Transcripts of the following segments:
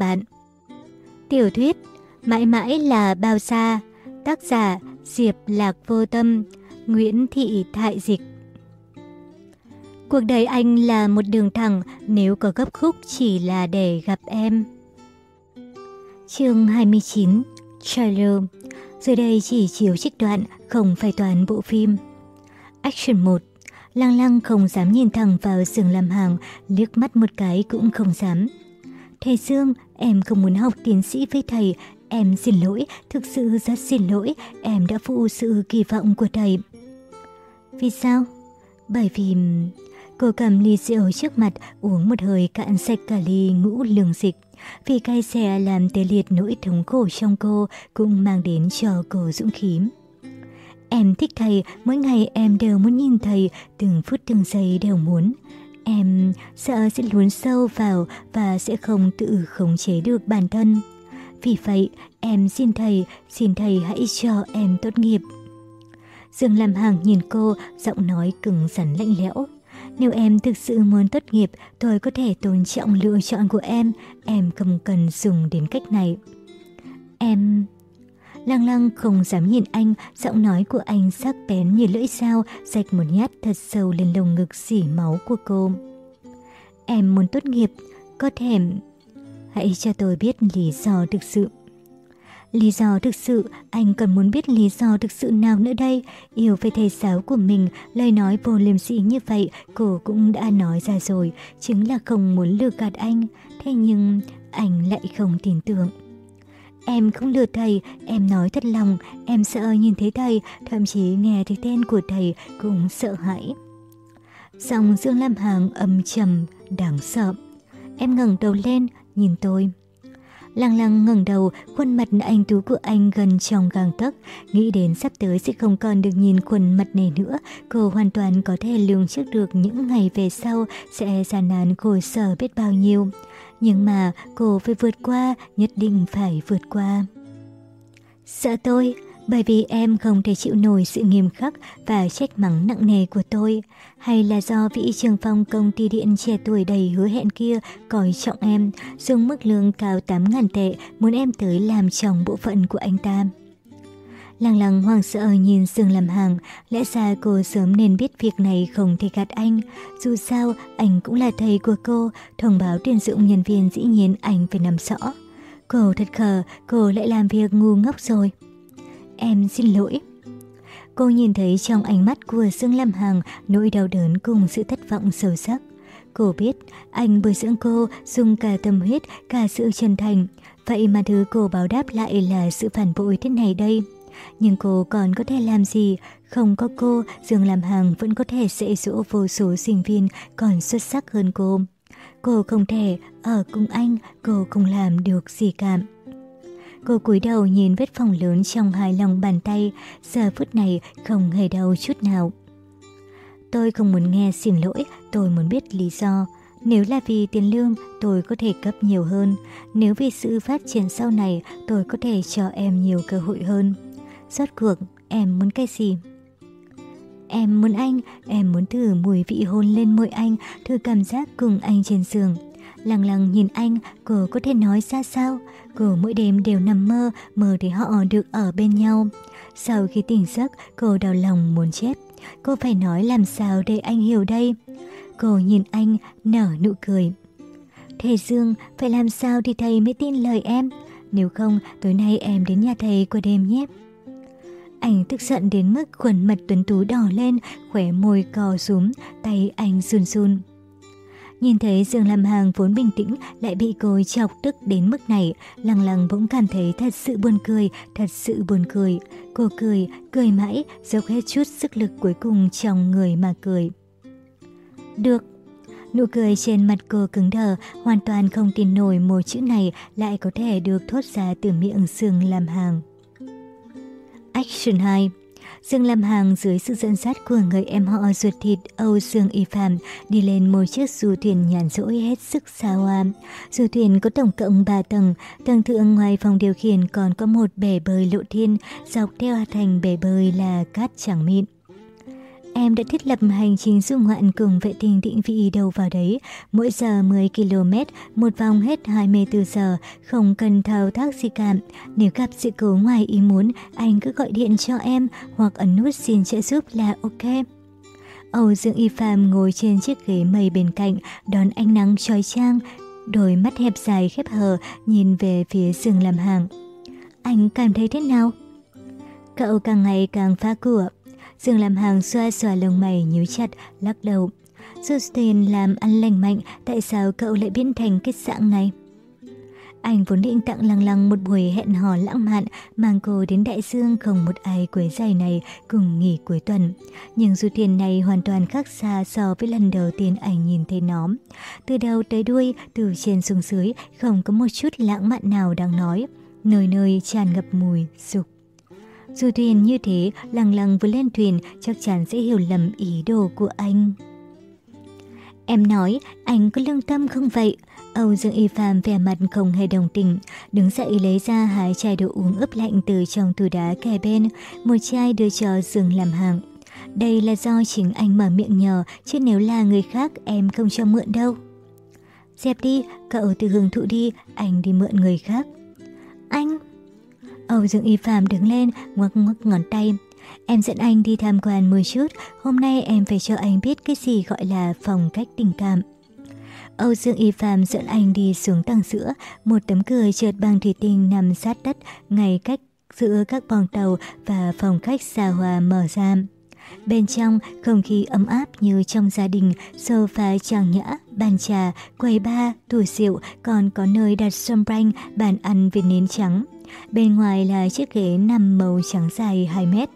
bạn. Tiểu thuyết Mãi mãi là bao xa Tác giả Diệp Lạc Vô Tâm Nguyễn Thị Thại Dịch Cuộc đời anh là một đường thẳng nếu có gấp khúc chỉ là để gặp em. Chương 29 Trailer Dưới đây chỉ chiếu trích đoạn, không phải toàn bộ phim. Action 1 Lăng lăng không dám nhìn thẳng vào giường làm hàng, liếc mắt một cái cũng không dám. Thầy Dương, em không muốn học tiến sĩ với thầy, em xin lỗi, thực sự rất xin lỗi, em đã phụ sự kỳ vọng của thầy. Vì sao? Bởi vì... Cô cầm ly rượu trước mặt uống một hơi cạn sạch cả ly ngũ lường dịch. Vì cay xè làm tê liệt nỗi thống khổ trong cô cũng mang đến cho cô dũng khí. Em thích thầy, mỗi ngày em đều muốn nhìn thầy, từng phút từng giây đều muốn. Em sợ sẽ lún sâu vào và sẽ không tự khống chế được bản thân. Vì vậy, em xin thầy, xin thầy hãy cho em tốt nghiệp. Dương làm hàng nhìn cô, giọng nói cứng rắn lạnh lẽo. Nếu em thực sự muốn tốt nghiệp, tôi có thể tôn trọng lựa chọn của em. Em không cần dùng đến cách này. Em... Lăng lăng không dám nhìn anh, giọng nói của anh sắc bén như lưỡi dao, rạch một nhát thật sâu lên lồng ngực xỉ máu của cô. Em muốn tốt nghiệp, có thể... Hãy cho tôi biết lý do thực sự. Lý do thực sự, anh còn muốn biết lý do thực sự nào nữa đây? Yêu về thầy giáo của mình, lời nói vô liêm sỉ như vậy, cô cũng đã nói ra rồi, chính là không muốn lừa gạt anh. Thế nhưng, anh lại không tin tưởng. Em không lừa thầy, em nói thật lòng, em sợ nhìn thấy thầy, thậm chí nghe thấy tên của thầy cũng sợ hãi. Dòng Dương Lam Hàng âm trầm, đáng sợ. Em ngẩng đầu lên, nhìn tôi. Lăng lăng ngẩng đầu, khuôn mặt anh tú của anh gần trong gang tấc, nghĩ đến sắp tới sẽ không còn được nhìn khuôn mặt này nữa, cô hoàn toàn có thể lường trước được những ngày về sau sẽ gian nan khổ sở biết bao nhiêu. Nhưng mà cô phải vượt qua, nhất định phải vượt qua. Sợ tôi, bởi vì em không thể chịu nổi sự nghiêm khắc và trách mắng nặng nề của tôi, hay là do vị trường phong công ty điện trẻ tuổi đầy hứa hẹn kia coi trọng em, dùng mức lương cao 8.000 tệ muốn em tới làm chồng bộ phận của anh ta. Lăng lăng hoang sợ nhìn Dương làm hàng, lẽ ra cô sớm nên biết việc này không thể gạt anh. Dù sao, anh cũng là thầy của cô, thông báo tuyển dụng nhân viên dĩ nhiên anh phải nắm rõ. Cô thật khờ, cô lại làm việc ngu ngốc rồi. Em xin lỗi. Cô nhìn thấy trong ánh mắt của Dương Lam Hằng nỗi đau đớn cùng sự thất vọng sâu sắc. Cô biết anh bồi dưỡng cô dùng cả tâm huyết, cả sự chân thành. Vậy mà thứ cô báo đáp lại là sự phản bội thế này đây. Nhưng cô còn có thể làm gì? Không có cô, Dương Lam Hằng vẫn có thể dạy dỗ vô số sinh viên còn xuất sắc hơn cô. Cô không thể ở cùng anh, cô không làm được gì cả. Cô cúi đầu nhìn vết phòng lớn trong hai lòng bàn tay, giờ phút này không hề đau chút nào. Tôi không muốn nghe xin lỗi, tôi muốn biết lý do. Nếu là vì tiền lương, tôi có thể cấp nhiều hơn. Nếu vì sự phát triển sau này, tôi có thể cho em nhiều cơ hội hơn. Rốt cuộc, em muốn cái gì? Em muốn anh, em muốn thử mùi vị hôn lên môi anh, thử cảm giác cùng anh trên giường. Lặng lặng nhìn anh, cô có thể nói ra sao? Cô mỗi đêm đều nằm mơ, mơ thấy họ được ở bên nhau. Sau khi tỉnh giấc, cô đau lòng muốn chết. Cô phải nói làm sao để anh hiểu đây? Cô nhìn anh, nở nụ cười. Thầy Dương, phải làm sao thì thầy mới tin lời em? Nếu không, tối nay em đến nhà thầy qua đêm nhé. Anh tức giận đến mức khuẩn mặt tuấn tú đỏ lên, khỏe môi cò rúm, tay anh run run. Nhìn thấy Dương Lam Hàng vốn bình tĩnh lại bị cô chọc tức đến mức này, lăng lăng bỗng cảm thấy thật sự buồn cười, thật sự buồn cười. Cô cười, cười mãi, dốc hết chút sức lực cuối cùng trong người mà cười. Được. Nụ cười trên mặt cô cứng đờ, hoàn toàn không tin nổi một chữ này lại có thể được thốt ra từ miệng Dương Lam Hàng. Action 2 Dương Lam Hàng dưới sự dẫn dắt của người em họ ruột thịt Âu Dương Y Phạm đi lên một chiếc du thuyền nhàn rỗi hết sức xa hoa. Du thuyền có tổng cộng 3 tầng, tầng thượng ngoài phòng điều khiển còn có một bể bơi lộ thiên, dọc theo thành bể bơi là cát trắng mịn. Em đã thiết lập hành trình du ngoạn cùng vệ tinh định vị đầu vào đấy, mỗi giờ 10 km, một vòng hết 24 giờ, không cần thao tác gì cả. Nếu gặp sự cố ngoài ý muốn, anh cứ gọi điện cho em hoặc ấn nút xin trợ giúp là ok. Âu Dương Y Phạm ngồi trên chiếc ghế mây bên cạnh, đón ánh nắng trói trang, đôi mắt hẹp dài khép hờ nhìn về phía giường làm hàng. Anh cảm thấy thế nào? Cậu càng ngày càng phá cửa. Dương làm hàng xoa xoa lông mày nhíu chặt, lắc đầu. Justin làm ăn lành mạnh, tại sao cậu lại biến thành cái dạng này? Anh vốn định tặng lăng lăng một buổi hẹn hò lãng mạn, mang cô đến đại dương không một ai quấy giày này cùng nghỉ cuối tuần. Nhưng dù tiền này hoàn toàn khác xa so với lần đầu tiên anh nhìn thấy nó. Từ đầu tới đuôi, từ trên xuống dưới, không có một chút lãng mạn nào đang nói. Nơi nơi tràn ngập mùi, dục. Dù thuyền như thế, lăng lăng vừa lên thuyền chắc chắn sẽ hiểu lầm ý đồ của anh. Em nói, anh có lương tâm không vậy? Âu Dương Y Phạm vẻ mặt không hề đồng tình, đứng dậy lấy ra hai chai đồ uống ướp lạnh từ trong tủ đá kề bên, một chai đưa cho Dương làm hàng. Đây là do chính anh mở miệng nhờ, chứ nếu là người khác em không cho mượn đâu. Dẹp đi, cậu từ hưởng thụ đi, anh đi mượn người khác. Anh... Âu Dương Y Phạm đứng lên, ngoắc ngoắc ngón tay. Em dẫn anh đi tham quan một chút, hôm nay em phải cho anh biết cái gì gọi là phong cách tình cảm. Âu Dương Y Phạm dẫn anh đi xuống tầng giữa, một tấm cười trượt bằng thủy tinh nằm sát đất, ngay cách giữa các bong tàu và phòng khách xa hoa mở ra. Bên trong, không khí ấm áp như trong gia đình, sofa trang nhã, bàn trà, quầy bar, tủ rượu, còn có nơi đặt champagne, bàn ăn với nến trắng. Bên ngoài là chiếc ghế nằm màu trắng dài 2 mét.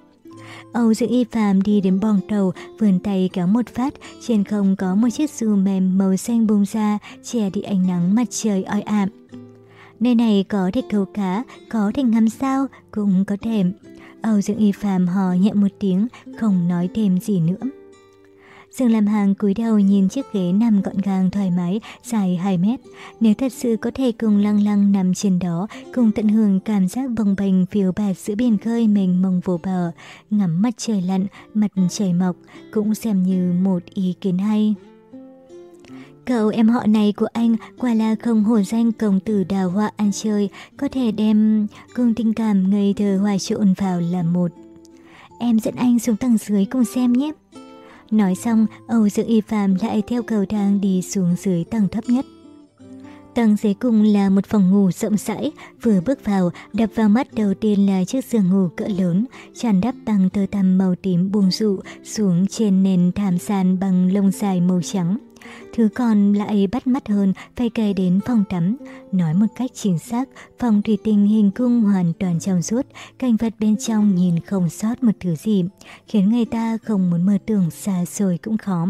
Âu Dương Y Phạm đi đến bong tàu, vườn tay kéo một phát, trên không có một chiếc dù mềm màu xanh bung ra, che đi ánh nắng mặt trời oi ảm. Nơi này có thể câu cá, có thể ngắm sao, cũng có thể. Âu Dương Y Phạm hò nhẹ một tiếng, không nói thêm gì nữa. Dương làm hàng cúi đầu nhìn chiếc ghế nằm gọn gàng thoải mái, dài 2 mét. Nếu thật sự có thể cùng lăng lăng nằm trên đó, cùng tận hưởng cảm giác bồng bềnh phiêu bạt giữa biển khơi mình mông vô bờ, ngắm mặt trời lặn, mặt trời mọc, cũng xem như một ý kiến hay. Cậu em họ này của anh quả là không hổ danh công tử đào hoa ăn chơi, có thể đem cùng tình cảm ngây thơ hòa trộn vào là một. Em dẫn anh xuống tầng dưới cùng xem nhé. Nói xong, Âu Dương Y Phạm lại theo cầu thang đi xuống dưới tầng thấp nhất. Tầng dưới cùng là một phòng ngủ rộng rãi, vừa bước vào, đập vào mắt đầu tiên là chiếc giường ngủ cỡ lớn, tràn đắp bằng tơ tằm màu tím buông rụ xuống trên nền thảm sàn bằng lông dài màu trắng. Thứ còn lại bắt mắt hơn phải kể đến phòng tắm. Nói một cách chính xác, phòng thủy tinh hình cung hoàn toàn trong suốt, cảnh vật bên trong nhìn không sót một thứ gì, khiến người ta không muốn mơ tưởng xa xôi cũng khó.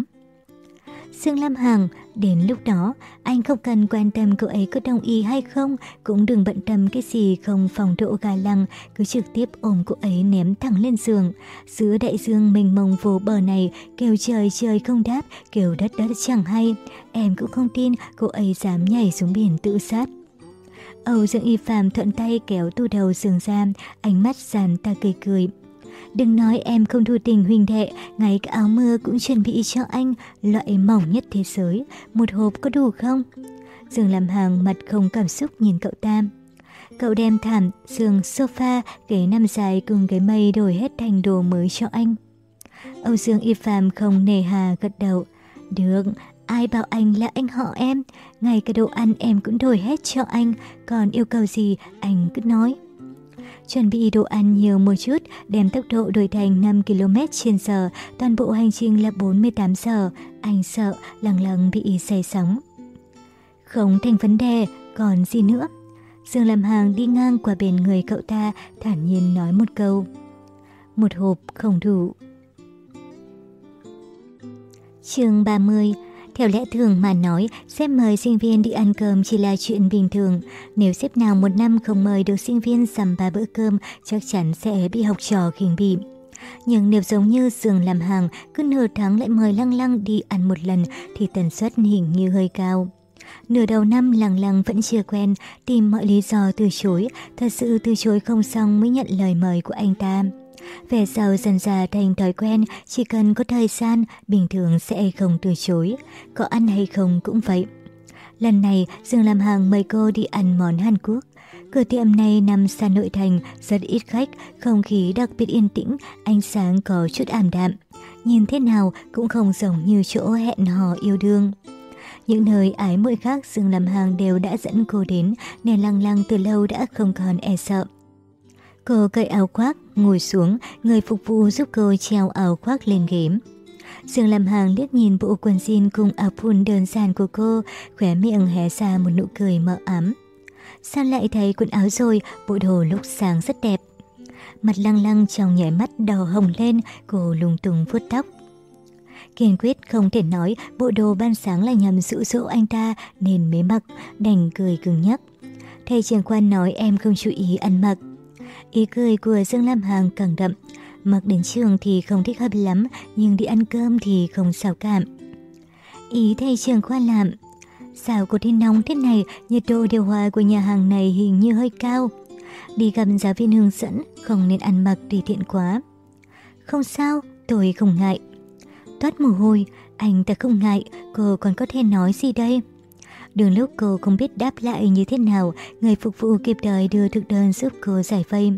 Dương Lam Hằng, đến lúc đó, anh không cần quan tâm cô ấy có đồng ý hay không, cũng đừng bận tâm cái gì không phòng độ gà lăng, cứ trực tiếp ôm cô ấy ném thẳng lên giường. Giữa đại dương mình mông vô bờ này, kêu trời trời không đáp, kêu đất đất chẳng hay. Em cũng không tin cô ấy dám nhảy xuống biển tự sát. Âu Dương Y Phạm thuận tay kéo tu đầu giường ra, ánh mắt giàn ta cười cười. Đừng nói em không thu tình huynh đệ, ngay cả áo mưa cũng chuẩn bị cho anh, loại mỏng nhất thế giới. Một hộp có đủ không? Dương làm hàng mặt không cảm xúc nhìn cậu Tam. Cậu đem thảm, giường, sofa, ghế nằm dài cùng ghế mây đổi hết thành đồ mới cho anh. Âu Dương Y Phạm không nề hà gật đầu. Được, ai bảo anh là anh họ em, ngay cả đồ ăn em cũng đổi hết cho anh, còn yêu cầu gì anh cứ nói. Chuẩn bị đồ ăn nhiều một chút, đem tốc độ đổi thành 5 km trên giờ, toàn bộ hành trình là 48 giờ. Anh sợ lằng lằng bị say sóng. Không thành vấn đề, còn gì nữa? Dương làm hàng đi ngang qua bên người cậu ta, thản nhiên nói một câu. Một hộp không đủ. chương 30 theo lẽ thường mà nói, sếp mời sinh viên đi ăn cơm chỉ là chuyện bình thường. Nếu sếp nào một năm không mời được sinh viên dằm ba bữa cơm, chắc chắn sẽ bị học trò khinh bỉ. Nhưng nếu giống như giường làm hàng, cứ nửa tháng lại mời Lăng Lăng đi ăn một lần thì tần suất hình như hơi cao. Nửa đầu năm Lăng Lăng vẫn chưa quen, tìm mọi lý do từ chối, thật sự từ chối không xong mới nhận lời mời của anh ta. Về sau dần dà thành thói quen, chỉ cần có thời gian, bình thường sẽ không từ chối. Có ăn hay không cũng vậy. Lần này, Dương làm hàng mời cô đi ăn món Hàn Quốc. Cửa tiệm này nằm xa nội thành, rất ít khách, không khí đặc biệt yên tĩnh, ánh sáng có chút ảm đạm. Nhìn thế nào cũng không giống như chỗ hẹn hò yêu đương. Những nơi ái muội khác Dương làm hàng đều đã dẫn cô đến, nên lăng lăng từ lâu đã không còn e sợ. Cô cởi áo khoác, ngồi xuống, người phục vụ giúp cô treo áo khoác lên ghế. Dương Lam Hàng liếc nhìn bộ quần jean cùng áo phun đơn giản của cô, khóe miệng hé ra một nụ cười mờ ám. Sao lại thấy quần áo rồi, bộ đồ lúc sáng rất đẹp. Mặt lăng lăng trong nhảy mắt đỏ hồng lên, cô lung tung vuốt tóc. Kiên quyết không thể nói bộ đồ ban sáng là nhằm dụ dỗ anh ta nên mới mặc, đành cười cứng nhắc. Thầy trường quan nói em không chú ý ăn mặc. Ý cười của Dương Lam Hàng càng đậm. Mặc đến trường thì không thích hợp lắm, nhưng đi ăn cơm thì không sao cảm. Ý thầy trường khoa làm. Sao cô thiên nóng thế này, nhiệt độ điều hòa của nhà hàng này hình như hơi cao. Đi gặp giáo viên hướng dẫn, không nên ăn mặc tùy tiện quá. Không sao, tôi không ngại. Toát mồ hôi, anh ta không ngại, cô còn có thể nói gì đây? Đường lúc cô không biết đáp lại như thế nào, người phục vụ kịp thời đưa thực đơn giúp cô giải vây.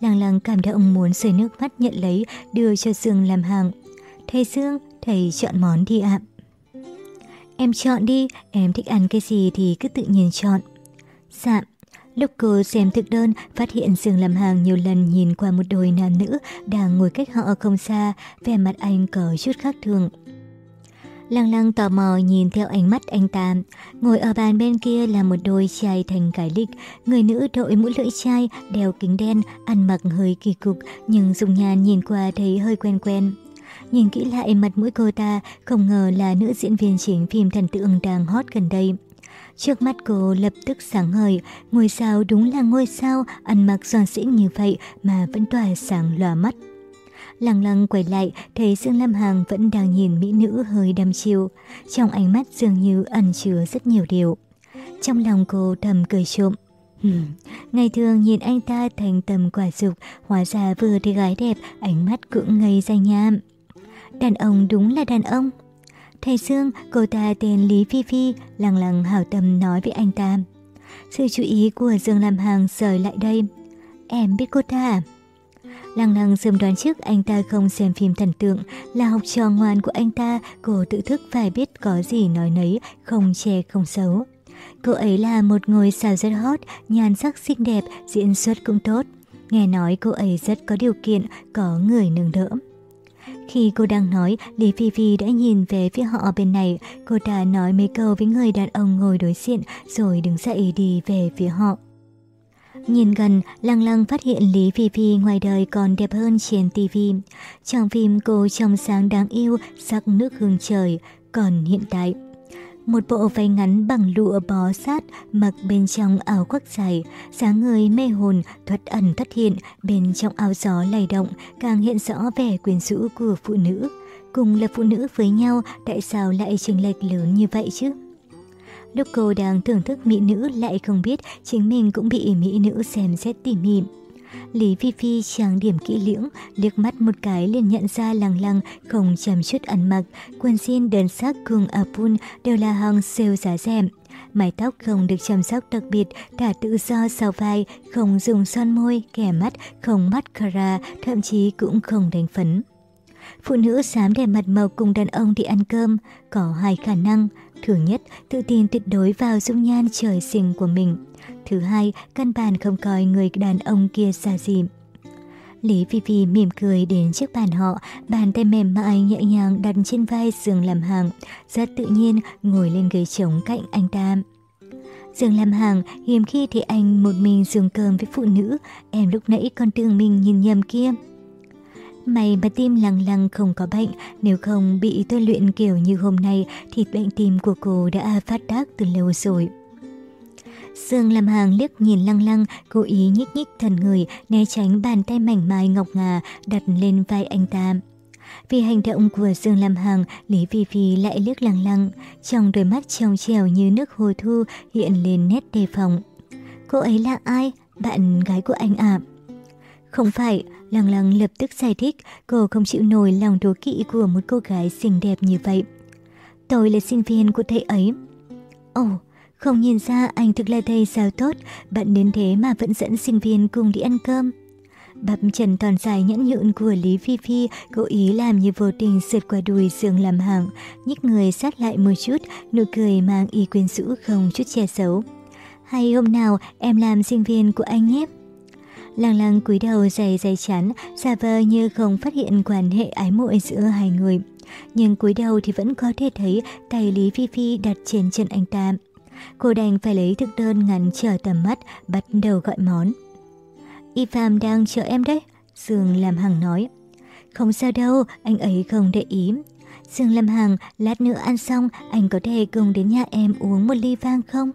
Lăng lăng cảm động muốn rơi nước mắt nhận lấy, đưa cho Dương làm hàng. Thầy Dương, thầy chọn món đi ạ. Em chọn đi, em thích ăn cái gì thì cứ tự nhiên chọn. Dạ. Lúc cô xem thực đơn, phát hiện Dương làm hàng nhiều lần nhìn qua một đôi nam nữ đang ngồi cách họ không xa, vẻ mặt anh có chút khác thường. Lăng lăng tò mò nhìn theo ánh mắt anh ta. Ngồi ở bàn bên kia là một đôi trai thành cái lịch. Người nữ đội mũ lưỡi chai, đeo kính đen, ăn mặc hơi kỳ cục, nhưng dùng nhàn nhìn qua thấy hơi quen quen. Nhìn kỹ lại mặt mũi cô ta, không ngờ là nữ diễn viên chính phim thần tượng đang hot gần đây. Trước mắt cô lập tức sáng ngời, ngôi sao đúng là ngôi sao, ăn mặc giòn xĩnh như vậy mà vẫn tỏa sáng lòa mắt. Lăng lăng quay lại, thấy Dương Lam hàng vẫn đang nhìn mỹ nữ hơi đăm chiêu. Trong ánh mắt dường như ẩn chứa rất nhiều điều. Trong lòng cô thầm cười trộm. Ngày thường nhìn anh ta thành tầm quả dục, hóa ra vừa thì gái đẹp, ánh mắt cũng ngây ra nham. Đàn ông đúng là đàn ông. Thầy Dương, cô ta tên Lý Phi Phi, lăng lăng hảo tâm nói với anh ta. Sự chú ý của Dương Lam hàng rời lại đây. Em biết cô ta à? Lăng lăng sớm đoán trước anh ta không xem phim thần tượng, là học trò ngoan của anh ta, cô tự thức phải biết có gì nói nấy, không che không xấu. Cô ấy là một ngôi sao rất hot, nhan sắc xinh đẹp, diễn xuất cũng tốt. Nghe nói cô ấy rất có điều kiện, có người nương đỡ. Khi cô đang nói, Lý Phi Phi đã nhìn về phía họ bên này. Cô ta nói mấy câu với người đàn ông ngồi đối diện rồi đứng dậy đi về phía họ. Nhìn gần, Lăng Lăng phát hiện Lý Phi Phi ngoài đời còn đẹp hơn trên TV. Trong phim cô trong sáng đáng yêu, sắc nước hương trời, còn hiện tại... Một bộ váy ngắn bằng lụa bó sát, mặc bên trong áo khoác dài, dáng người mê hồn, thoát ẩn thất hiện, bên trong áo gió lay động, càng hiện rõ vẻ quyến rũ của phụ nữ. Cùng là phụ nữ với nhau, tại sao lại chênh lệch lớn như vậy chứ? Lúc cô đang thưởng thức mỹ nữ lại không biết chính mình cũng bị mỹ nữ xem xét tỉ mỉ. Lý Phi Phi trang điểm kỹ lưỡng, liếc mắt một cái liền nhận ra lăng lăng không chăm chút ăn mặc, quần jean đơn sắc cùng apun đều là hàng sale giá rẻ. Mái tóc không được chăm sóc đặc biệt, thả tự do sau vai, không dùng son môi, kẻ mắt, không mascara, thậm chí cũng không đánh phấn. Phụ nữ dám để mặt màu cùng đàn ông đi ăn cơm, có hai khả năng. Thứ nhất, tự tin tuyệt đối vào dung nhan trời sinh của mình. Thứ hai, căn bản không coi người đàn ông kia xa gì. Lý Phi Phi mỉm cười đến trước bàn họ, bàn tay mềm mại nhẹ nhàng đặt trên vai giường làm hàng, rất tự nhiên ngồi lên ghế trống cạnh anh ta. Dương làm hàng, hiếm khi thì anh một mình dùng cơm với phụ nữ, em lúc nãy còn tưởng mình nhìn nhầm kia. May mà tim lằng lằng không có bệnh, nếu không bị tôi luyện kiểu như hôm nay thì bệnh tim của cô đã phát tác từ lâu rồi. Dương làm hàng liếc nhìn lăng lăng, cố ý nhích nhích thần người, né tránh bàn tay mảnh mai ngọc ngà đặt lên vai anh ta. Vì hành động của Dương Lam Hằng, Lý Phi Phi lại liếc lăng lăng, trong đôi mắt trong trèo như nước hồ thu hiện lên nét đề phòng. Cô ấy là ai? Bạn gái của anh ạ. À? Không phải, Lăng Lăng lập tức giải thích, cô không chịu nổi lòng đố kỵ của một cô gái xinh đẹp như vậy. Tôi là sinh viên của thầy ấy. Ồ, oh, không nhìn ra anh thực là thầy giáo tốt, bạn đến thế mà vẫn dẫn sinh viên cùng đi ăn cơm. Bắp trần toàn dài nhẫn nhụn của Lý Phi Phi cố ý làm như vô tình sượt qua đùi giường làm hàng, nhích người sát lại một chút, nụ cười mang ý quyến rũ không chút che xấu. Hay hôm nào em làm sinh viên của anh nhé. Lăng lăng cúi đầu dày dày chán, giả vờ như không phát hiện quan hệ ái muội giữa hai người. Nhưng cúi đầu thì vẫn có thể thấy tay Lý Phi Phi đặt trên chân anh ta. Cô đành phải lấy thực đơn ngắn trở tầm mắt, bắt đầu gọi món. Y Phạm đang chờ em đấy, Dương làm Hằng nói. Không sao đâu, anh ấy không để ý. Dương Lâm Hằng, lát nữa ăn xong, anh có thể cùng đến nhà em uống một ly vang không?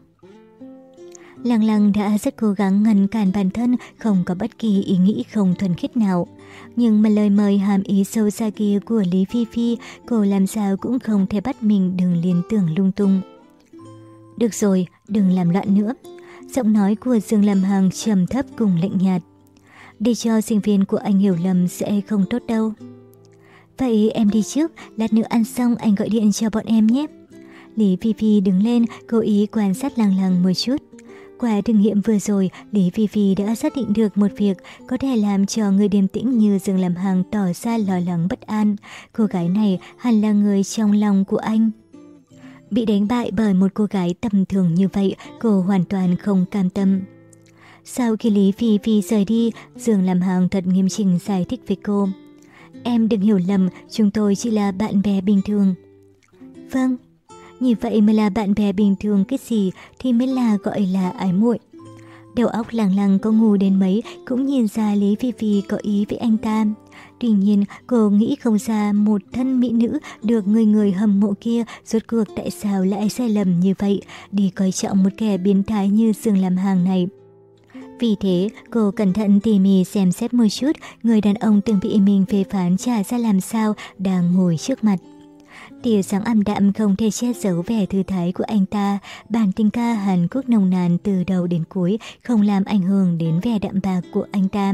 Lăng lăng đã rất cố gắng ngăn cản bản thân, không có bất kỳ ý nghĩ không thuần khiết nào. Nhưng mà lời mời hàm ý sâu xa kia của Lý Phi Phi, cô làm sao cũng không thể bắt mình đừng liên tưởng lung tung. Được rồi, đừng làm loạn nữa. Giọng nói của Dương Lâm Hằng trầm thấp cùng lạnh nhạt. Để cho sinh viên của anh hiểu lầm sẽ không tốt đâu. Vậy em đi trước, lát nữa ăn xong anh gọi điện cho bọn em nhé. Lý Phi Phi đứng lên, cố ý quan sát lăng lăng một chút. Qua thử nghiệm vừa rồi, Lý Phi Phi đã xác định được một việc có thể làm cho người điềm tĩnh như Dương Lâm Hằng tỏ ra lo lắng bất an. Cô gái này hẳn là người trong lòng của anh. Bị đánh bại bởi một cô gái tầm thường như vậy, cô hoàn toàn không cam tâm. Sau khi Lý Phi Phi rời đi, Dương Lâm Hằng thật nghiêm chỉnh giải thích với cô. Em đừng hiểu lầm, chúng tôi chỉ là bạn bè bình thường. Vâng, như vậy mới là bạn bè bình thường cái gì thì mới là gọi là ái muội. Đầu óc làng làng có ngu đến mấy cũng nhìn ra Lý Phi Phi có ý với anh ta. Tuy nhiên, cô nghĩ không ra một thân mỹ nữ được người người hâm mộ kia rốt cuộc tại sao lại sai lầm như vậy, đi coi trọng một kẻ biến thái như Dương làm hàng này. Vì thế, cô cẩn thận tỉ mỉ xem xét một chút người đàn ông từng bị mình phê phán trả ra làm sao đang ngồi trước mặt. Tia sáng âm đạm không thể che giấu vẻ thư thái của anh ta, bản tình ca Hàn Quốc nồng nàn từ đầu đến cuối không làm ảnh hưởng đến vẻ đạm bạc của anh ta.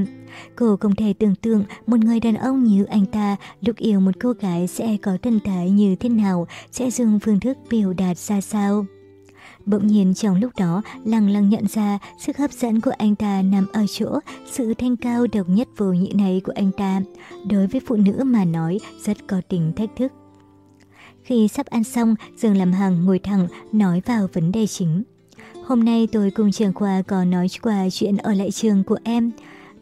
Cô không thể tưởng tượng một người đàn ông như anh ta lúc yêu một cô gái sẽ có thân thái như thế nào, sẽ dùng phương thức biểu đạt ra sao. Bỗng nhiên trong lúc đó, lăng lăng nhận ra sức hấp dẫn của anh ta nằm ở chỗ sự thanh cao độc nhất vô nhị này của anh ta. Đối với phụ nữ mà nói rất có tính thách thức. Khi sắp ăn xong, Dương làm hằng ngồi thẳng, nói vào vấn đề chính. Hôm nay tôi cùng trường khoa có nói qua chuyện ở lại trường của em.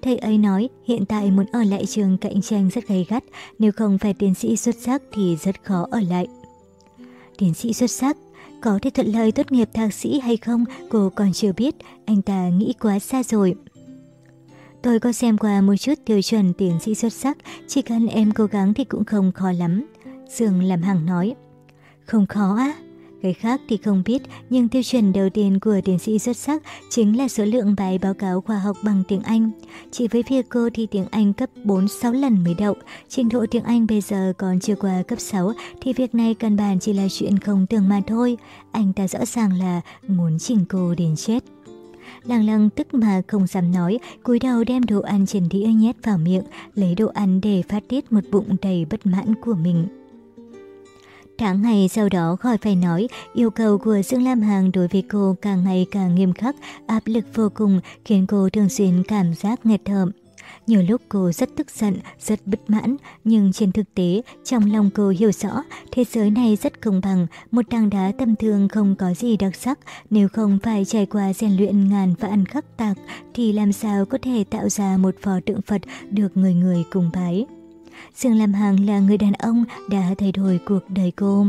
Thầy ấy nói hiện tại muốn ở lại trường cạnh tranh rất gay gắt, nếu không phải tiến sĩ xuất sắc thì rất khó ở lại. Tiến sĩ xuất sắc? Có thể thuận lợi tốt nghiệp thạc sĩ hay không cô còn chưa biết, anh ta nghĩ quá xa rồi. Tôi có xem qua một chút tiêu chuẩn tiến sĩ xuất sắc, chỉ cần em cố gắng thì cũng không khó lắm. Dương làm hàng nói. Không khó á? Cái khác thì không biết, nhưng tiêu chuẩn đầu tiên của tiến sĩ xuất sắc chính là số lượng bài báo cáo khoa học bằng tiếng Anh. Chỉ với việc cô thi tiếng Anh cấp 4-6 lần mới đậu, trình độ tiếng Anh bây giờ còn chưa qua cấp 6 thì việc này căn bản chỉ là chuyện không tưởng mà thôi. Anh ta rõ ràng là muốn chỉnh cô đến chết. Lăng lăng tức mà không dám nói, cúi đầu đem đồ ăn trên đĩa nhét vào miệng, lấy đồ ăn để phát tiết một bụng đầy bất mãn của mình. Tháng ngày sau đó khỏi phải nói, yêu cầu của Dương Lam Hằng đối với cô càng ngày càng nghiêm khắc, áp lực vô cùng khiến cô thường xuyên cảm giác nghẹt thởm. Nhiều lúc cô rất tức giận, rất bất mãn, nhưng trên thực tế, trong lòng cô hiểu rõ, thế giới này rất công bằng, một tảng đá tầm thường không có gì đặc sắc, nếu không phải trải qua rèn luyện ngàn vạn khắc tạc, thì làm sao có thể tạo ra một phò tượng Phật được người người cùng bái. Dương Lam Hằng là người đàn ông đã thay đổi cuộc đời cô.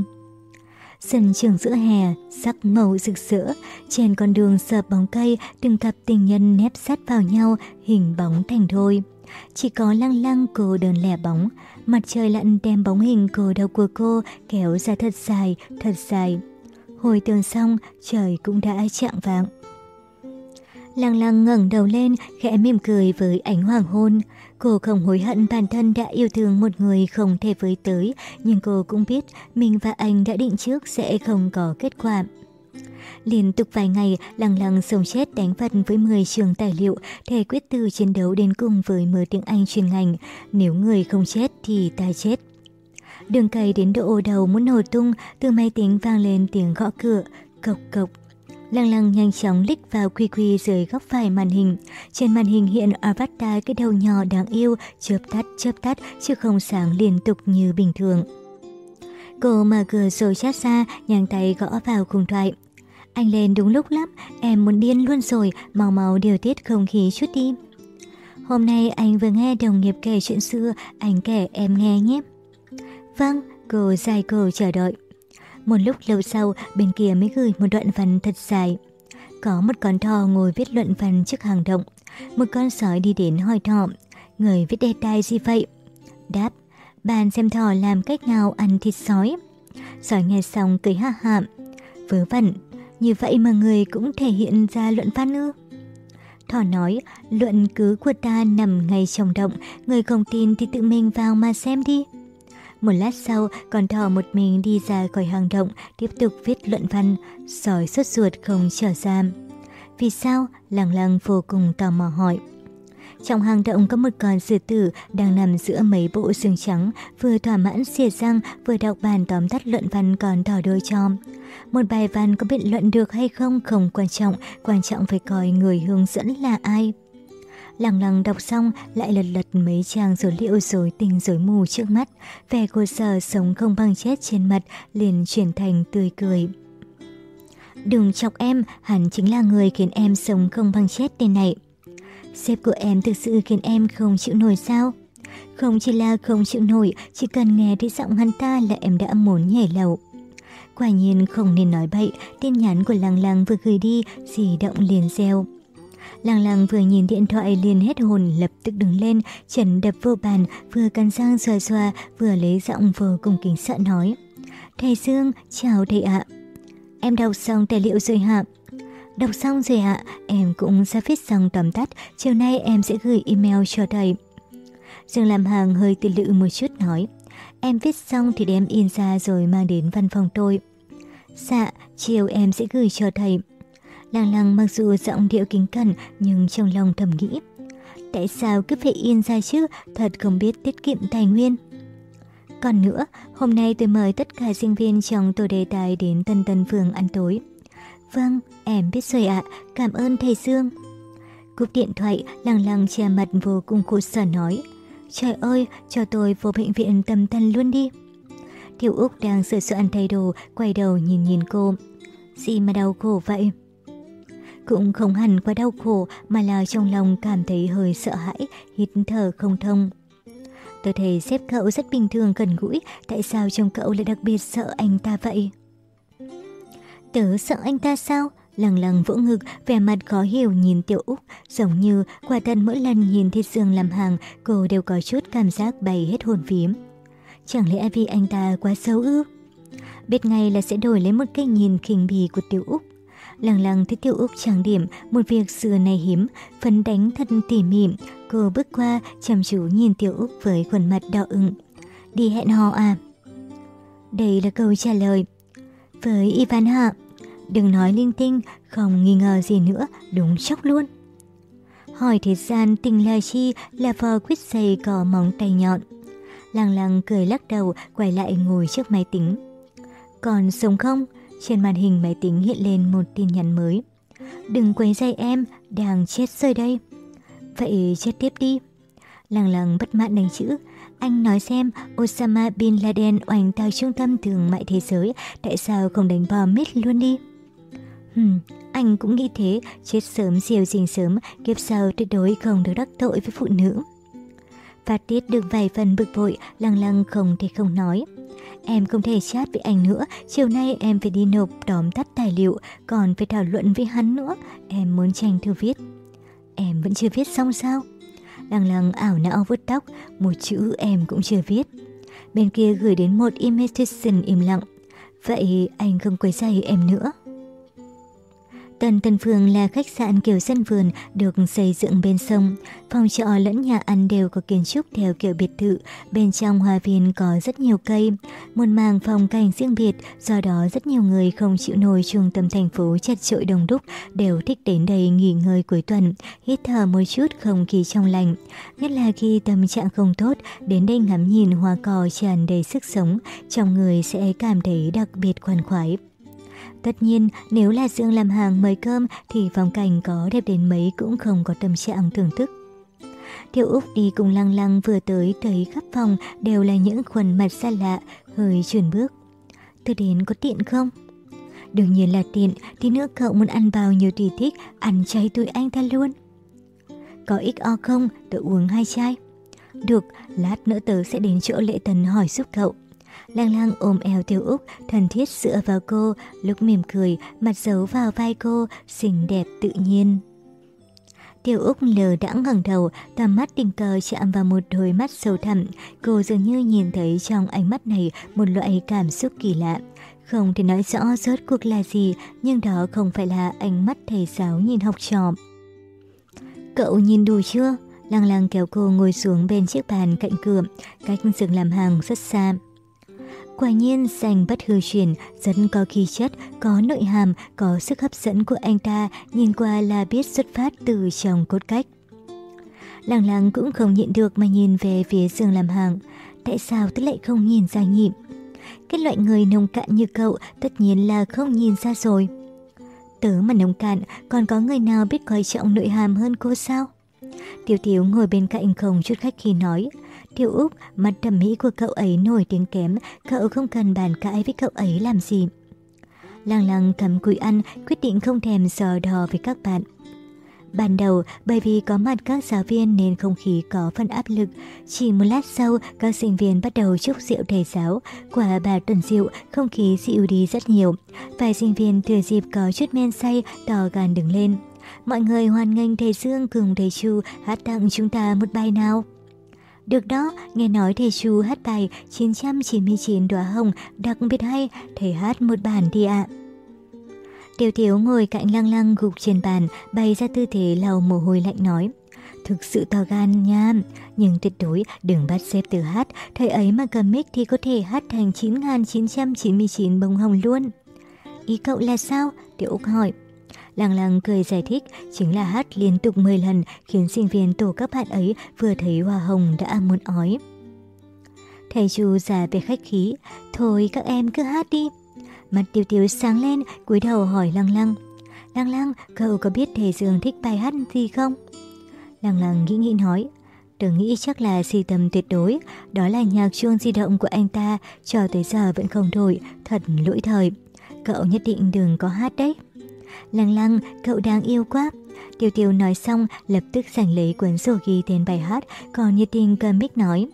Sân trường giữa hè, sắc màu rực rỡ, trên con đường sợp bóng cây, từng cặp tình nhân nép sát vào nhau, hình bóng thành đôi. Chỉ có lăng lăng cô đơn lẻ bóng, mặt trời lặn đem bóng hình cổ đầu của cô kéo ra thật dài, thật dài. Hồi tường xong, trời cũng đã chạng vạng. Lăng lăng ngẩng đầu lên, khẽ mỉm cười với ánh hoàng hôn. Cô không hối hận bản thân đã yêu thương một người không thể với tới, nhưng cô cũng biết mình và anh đã định trước sẽ không có kết quả. Liên tục vài ngày, lằng lằng sống chết đánh vật với 10 trường tài liệu để quyết tư chiến đấu đến cùng với mớ tiếng Anh chuyên ngành. Nếu người không chết thì ta chết. Đường cày đến độ đầu muốn nổ tung, từ máy tính vang lên tiếng gõ cửa, cộc cộc. Lăng lăng nhanh chóng lích vào quy quy dưới góc phải màn hình. Trên màn hình hiện avatar cái đầu nhỏ đáng yêu, chớp tắt chớp tắt chứ không sáng liên tục như bình thường. Cô mở cửa rồi chát ra, nhàng tay gõ vào khung thoại. Anh lên đúng lúc lắm, em muốn điên luôn rồi, mau mau điều tiết không khí chút đi. Hôm nay anh vừa nghe đồng nghiệp kể chuyện xưa, anh kể em nghe nhé. Vâng, cô dài cổ chờ đợi. Một lúc lâu sau, bên kia mới gửi một đoạn văn thật dài. Có một con thỏ ngồi viết luận văn trước hàng động. Một con sói đi đến hỏi thỏ, người viết đề tài gì vậy? Đáp, bàn xem thỏ làm cách nào ăn thịt sói. Sói nghe xong cười ha hạm. Vớ vẩn, như vậy mà người cũng thể hiện ra luận văn ư? Thỏ nói, luận cứ của ta nằm ngay trong động, người không tin thì tự mình vào mà xem đi. Một lát sau, con thỏ một mình đi ra khỏi hang động, tiếp tục viết luận văn, sói sốt ruột không trở ra. Vì sao? Lăng lăng vô cùng tò mò hỏi. Trong hang động có một con sư tử đang nằm giữa mấy bộ xương trắng, vừa thỏa mãn xìa răng, vừa đọc bàn tóm tắt luận văn còn thỏ đôi cho. Một bài văn có biện luận được hay không không quan trọng, quan trọng phải coi người hướng dẫn là ai. Lặng lặng đọc xong lại lật lật mấy trang số liệu rối tình rối mù trước mắt, vẻ cô sở sống không bằng chết trên mặt liền chuyển thành tươi cười. Đừng chọc em, hắn chính là người khiến em sống không bằng chết tên này. Sếp của em thực sự khiến em không chịu nổi sao? Không chỉ là không chịu nổi, chỉ cần nghe thấy giọng hắn ta là em đã muốn nhảy lầu. Quả nhiên không nên nói bậy, tin nhắn của Lăng Lăng vừa gửi đi, dì động liền reo. Lăng lăng vừa nhìn điện thoại liền hết hồn lập tức đứng lên, chân đập vô bàn, vừa cắn răng xoa xoa, vừa lấy giọng vô cùng kính sợ nói. Thầy Dương, chào thầy ạ. Em đọc xong tài liệu rồi hả? Đọc xong rồi ạ, em cũng ra viết xong tóm tắt, chiều nay em sẽ gửi email cho thầy. Dương làm hàng hơi tự lự một chút nói. Em viết xong thì đem in ra rồi mang đến văn phòng tôi. Dạ, chiều em sẽ gửi cho thầy. Lăng lăng mặc dù giọng điệu kính cẩn nhưng trong lòng thầm nghĩ. Tại sao cứ phải in ra chứ, thật không biết tiết kiệm tài nguyên. Còn nữa, hôm nay tôi mời tất cả sinh viên trong tổ đề tài đến Tân Tân Phường ăn tối. Vâng, em biết rồi ạ, cảm ơn thầy Dương. Cúp điện thoại, lăng lăng che mặt vô cùng khổ sở nói. Trời ơi, cho tôi vô bệnh viện tâm thần luôn đi. Tiểu Úc đang sửa soạn thay đồ, quay đầu nhìn nhìn cô. Gì mà đau khổ vậy? Cũng không hẳn quá đau khổ mà là trong lòng cảm thấy hơi sợ hãi, hít thở không thông. Tôi thấy xếp cậu rất bình thường gần gũi, tại sao trông cậu lại đặc biệt sợ anh ta vậy? Tớ sợ anh ta sao? Lằng lằng vỗ ngực, vẻ mặt khó hiểu nhìn Tiểu Úc, giống như quả thật mỗi lần nhìn Thiết Dương làm hàng, cô đều có chút cảm giác bay hết hồn phím. Chẳng lẽ vì anh ta quá xấu ư? Biết ngay là sẽ đổi lấy một cái nhìn khinh bì của Tiểu Úc. Lăng lăng thấy Tiểu Úc trang điểm, một việc xưa nay hiếm, phấn đánh thật tỉ mỉ. Cô bước qua, chăm chú nhìn Tiểu Úc với khuôn mặt đỏ ửng. Đi hẹn hò à? Đây là câu trả lời. Với Ivan Hạ, đừng nói linh tinh, không nghi ngờ gì nữa, đúng chóc luôn. Hỏi thế gian tình là chi là vò quyết dày có móng tay nhọn. Lăng lăng cười lắc đầu, quay lại ngồi trước máy tính. Còn sống không? Trên màn hình máy tính hiện lên một tin nhắn mới. Đừng quấy dây em, đang chết rơi đây. Vậy chết tiếp đi. Lăng lăng bất mãn đánh chữ. Anh nói xem Osama Bin Laden oanh tàu trung tâm thương mại thế giới, tại sao không đánh bom mít luôn đi? Hừm, anh cũng nghĩ thế, chết sớm siêu sinh sớm, kiếp sau tuyệt đối không được đắc tội với phụ nữ. Phát tiết được vài phần bực bội, lăng lăng không thể không nói. Em không thể chat với anh nữa, chiều nay em phải đi nộp tóm tắt tài liệu, còn phải thảo luận với hắn nữa, em muốn tranh thư viết. Em vẫn chưa viết xong sao? Lăng lăng ảo não vuốt tóc, một chữ em cũng chưa viết. Bên kia gửi đến một imitation im lặng. Vậy anh không quấy rầy em nữa. Tần Tân Phương là khách sạn kiểu sân vườn được xây dựng bên sông. Phòng trọ lẫn nhà ăn đều có kiến trúc theo kiểu biệt thự. Bên trong hòa viên có rất nhiều cây. Một màng phong cảnh riêng biệt, do đó rất nhiều người không chịu nổi trung tâm thành phố chật trội đông đúc đều thích đến đây nghỉ ngơi cuối tuần, hít thở một chút không khí trong lành. Nhất là khi tâm trạng không tốt, đến đây ngắm nhìn hoa cỏ tràn đầy sức sống, trong người sẽ cảm thấy đặc biệt khoan khoái. Tất nhiên, nếu là Dương làm hàng mời cơm thì phong cảnh có đẹp đến mấy cũng không có tâm trạng thưởng thức. Tiểu Úc đi cùng lăng lăng vừa tới thấy khắp phòng đều là những khuôn mặt xa lạ, hơi chuyển bước. Tôi đến có tiện không? Đương nhiên là tiện, thì nữa cậu muốn ăn bao nhiêu tùy thích, ăn cháy tụi anh ta luôn. Có XO không? Tớ uống hai chai. Được, lát nữa tớ sẽ đến chỗ lễ tần hỏi giúp cậu. Lang lang ôm eo Tiêu Úc, thân thiết dựa vào cô, lúc mỉm cười, mặt giấu vào vai cô, xinh đẹp tự nhiên. Tiêu Úc lờ đãng ngẩng đầu, tầm mắt tình cờ chạm vào một đôi mắt sâu thẳm. Cô dường như nhìn thấy trong ánh mắt này một loại cảm xúc kỳ lạ. Không thể nói rõ rốt cuộc là gì, nhưng đó không phải là ánh mắt thầy giáo nhìn học trò. Cậu nhìn đủ chưa? Lăng lăng kéo cô ngồi xuống bên chiếc bàn cạnh cửa, cách giường làm hàng rất xa. Quả nhiên sành bất hư truyền, rất có khí chất, có nội hàm, có sức hấp dẫn của anh ta, nhìn qua là biết xuất phát từ trong cốt cách. Làng làng cũng không nhịn được mà nhìn về phía giường làm hàng. Tại sao tôi lại không nhìn ra nhịp? Cái loại người nông cạn như cậu tất nhiên là không nhìn ra rồi. Tớ mà nông cạn, còn có người nào biết coi trọng nội hàm hơn cô sao? Tiểu Tiểu ngồi bên cạnh không chút khách khi nói. Tiểu Úc, mặt thẩm mỹ của cậu ấy nổi tiếng kém, cậu không cần bàn cãi với cậu ấy làm gì. Lăng lăng cầm cùi ăn, quyết định không thèm sờ đò với các bạn. Ban đầu, bởi vì có mặt các giáo viên nên không khí có phần áp lực. Chỉ một lát sau, các sinh viên bắt đầu chúc rượu thầy giáo. Quả bà tuần rượu, không khí dịu đi rất nhiều. Vài sinh viên thừa dịp có chút men say, tò gan đứng lên. Mọi người hoan nghênh thầy Dương cùng thầy Chu hát tặng chúng ta một bài nào. Được đó, nghe nói thầy chú hát bài 999 đóa hồng đặc biệt hay, thầy hát một bản đi ạ. Tiểu Tiếu ngồi cạnh lăng lăng gục trên bàn, bày ra tư thế lau mồ hôi lạnh nói. Thực sự to gan nha, nhưng tuyệt đối đừng bắt xếp từ hát, thầy ấy mà cầm mic thì có thể hát thành 9999 bông hồng luôn. Ý cậu là sao? Tiểu Úc hỏi. Lăng lăng cười giải thích, chính là hát liên tục 10 lần khiến sinh viên tổ cấp bạn ấy vừa thấy hoa hồng đã muốn ói. Thầy chú già về khách khí, thôi các em cứ hát đi. Mặt tiêu tiêu sáng lên, cúi đầu hỏi lăng lăng. Lăng lăng, cậu có biết thầy Dương thích bài hát gì không? Lăng lăng nghĩ nghĩ nói, Tớ nghĩ chắc là si tâm tuyệt đối, đó là nhạc chuông di động của anh ta, cho tới giờ vẫn không đổi, thật lỗi thời. Cậu nhất định đừng có hát đấy. Lăng lăng, cậu đáng yêu quá. Tiêu tiêu nói xong, lập tức giành lấy cuốn sổ ghi tên bài hát, còn nhiệt tình cầm mic nói.